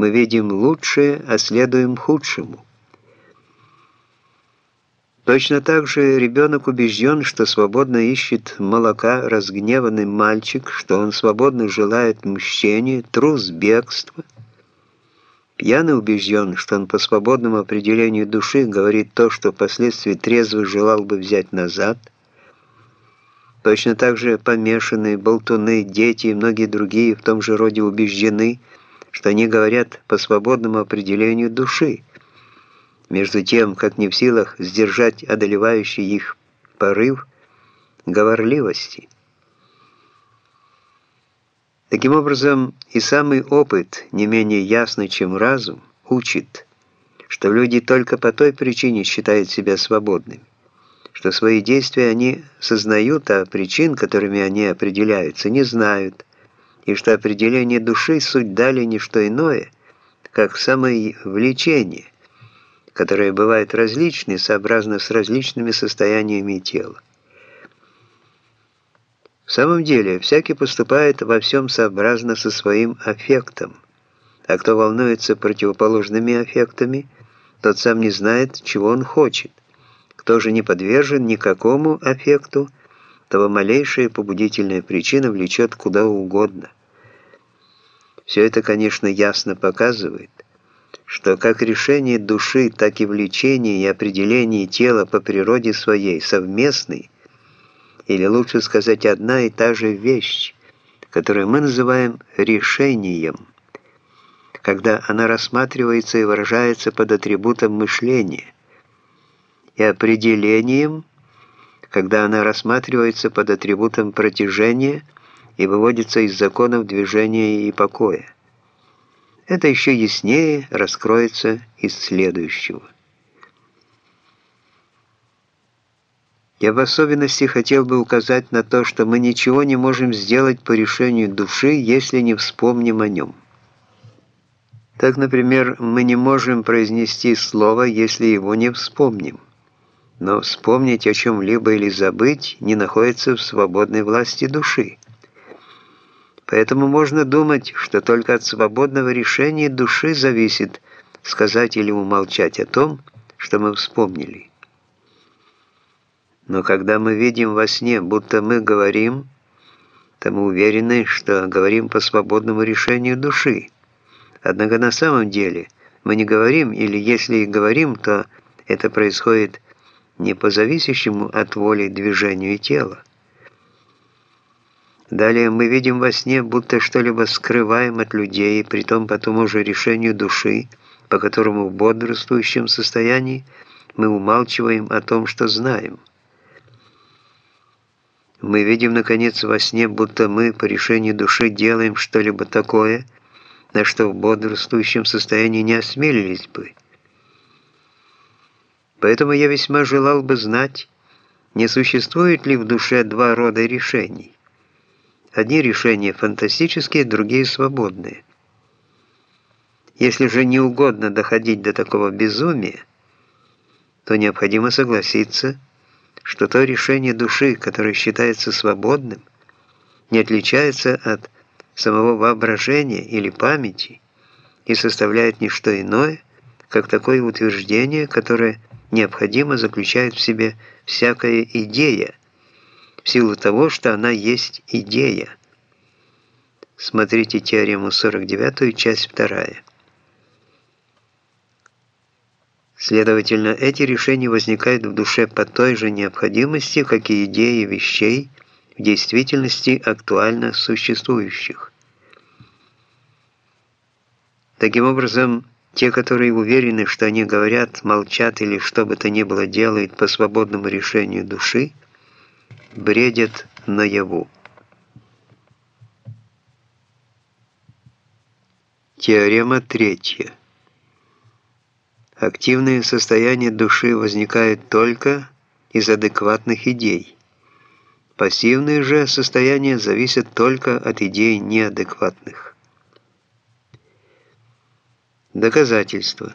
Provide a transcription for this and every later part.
Мы видим лучшее, а следуем худшему. Точно так же ребенок убежден, что свободно ищет молока разгневанный мальчик, что он свободно желает мщения, трус бегства. Пьяный убежден, что он по свободному определению души говорит то, что впоследствии трезво желал бы взять назад. Точно так же помешанные, болтуны, дети и многие другие в том же роде убеждены, что они говорят по свободному определению души, между тем, как не в силах сдержать одолевающий их порыв говорливости. Таким образом, и самый опыт, не менее ясный, чем разум, учит, что люди только по той причине считают себя свободными, что свои действия они сознают, а причин, которыми они определяются, не знают, и что определение души суть дали не что иное, как самое влечение, которые бывают различны сообразно с различными состояниями тела. В самом деле, всякий поступает во всем сообразно со своим аффектом, а кто волнуется противоположными аффектами, тот сам не знает, чего он хочет. Кто же не подвержен никакому аффекту, того малейшая побудительная причина влечет куда угодно. Все это, конечно, ясно показывает, что как решение души, так и влечение и определение тела по природе своей совместны, или лучше сказать, одна и та же вещь, которую мы называем решением, когда она рассматривается и выражается под атрибутом мышления, и определением, когда она рассматривается под атрибутом протяжения и выводится из законов движения и покоя. Это еще яснее раскроется из следующего. Я в особенности хотел бы указать на то, что мы ничего не можем сделать по решению души, если не вспомним о нем. Так, например, мы не можем произнести слово, если его не вспомним. Но вспомнить о чем-либо или забыть не находится в свободной власти души. Поэтому можно думать, что только от свободного решения души зависит сказать или умолчать о том, что мы вспомнили. Но когда мы видим во сне, будто мы говорим, то мы уверены, что говорим по свободному решению души. Однако на самом деле мы не говорим, или если и говорим, то это происходит не по зависящему от воли движению тела. Далее мы видим во сне, будто что-либо скрываем от людей, притом по тому же решению души, по которому в бодрствующем состоянии мы умалчиваем о том, что знаем. Мы видим, наконец, во сне, будто мы по решению души делаем что-либо такое, на что в бодрствующем состоянии не осмелились бы. Поэтому я весьма желал бы знать, не существует ли в душе два рода решений. Одни решения фантастические, другие свободные. Если же не угодно доходить до такого безумия, то необходимо согласиться, что то решение души, которое считается свободным, не отличается от самого воображения или памяти и составляет не что иное, как такое утверждение, которое необходимо заключает в себе всякая идея, в силу того, что она есть идея. Смотрите теорему 49, часть 2. Следовательно, эти решения возникают в душе по той же необходимости, как и идеи вещей, в действительности актуально существующих. Таким образом, те, которые уверены, что они говорят, молчат или что бы то ни было делают по свободному решению души, бредят наяву. Теорема третья. Активное состояние души возникает только из адекватных идей. Пассивные же состояния зависят только от идей неадекватных. Доказательство.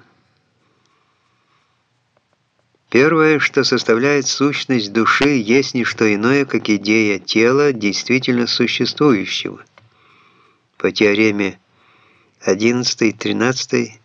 Первое, что составляет сущность души, есть не что иное, как идея тела, действительно существующего. По теореме 11, 13